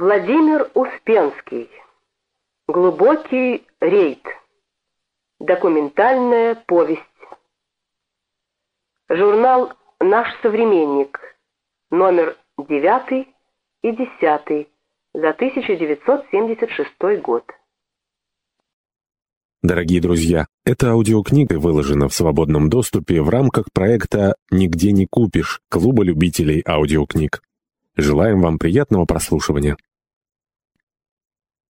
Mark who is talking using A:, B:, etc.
A: Владимир Успенский. Глубокий рейд. Документальная повесть. Журнал «Наш современник». Номер 9 и 10 за 1976 год.
B: Дорогие друзья, эта аудиокнига выложена в свободном доступе в рамках проекта «Нигде не купишь» Клуба любителей аудиокниг. Желаем вам приятного прослушивания.